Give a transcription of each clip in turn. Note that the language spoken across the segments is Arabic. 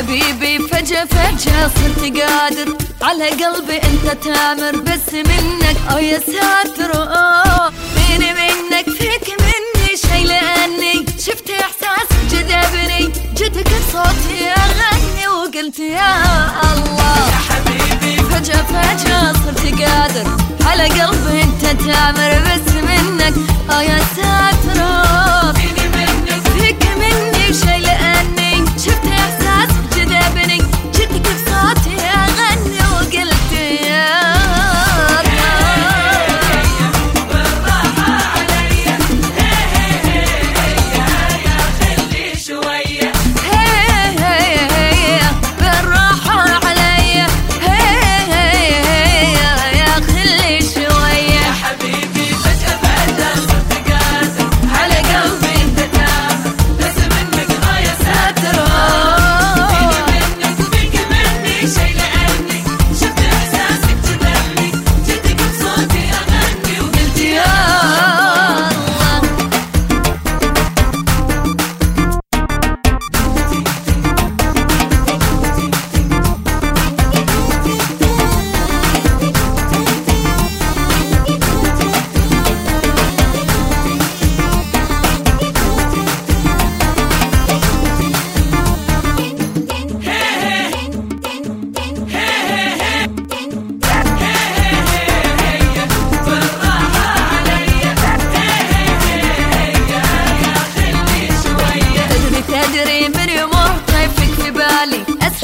حبيبي فجأة فجأة صرت قادر. على قلبي أنت تامر بس منك أو يا ساتر أوه. مين منك؟ فيك مني شي لأني شفت إحساس جذبني. جيتك صوتي أغني وقلت يا الله. يا حبيبي فجأة فجأة صرت قادر. على قلبي أنت تامر بس منك أو يا ساتر.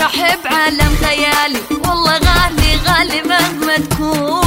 بحب عالم خيالي. والله غالي غالي مهما تكون.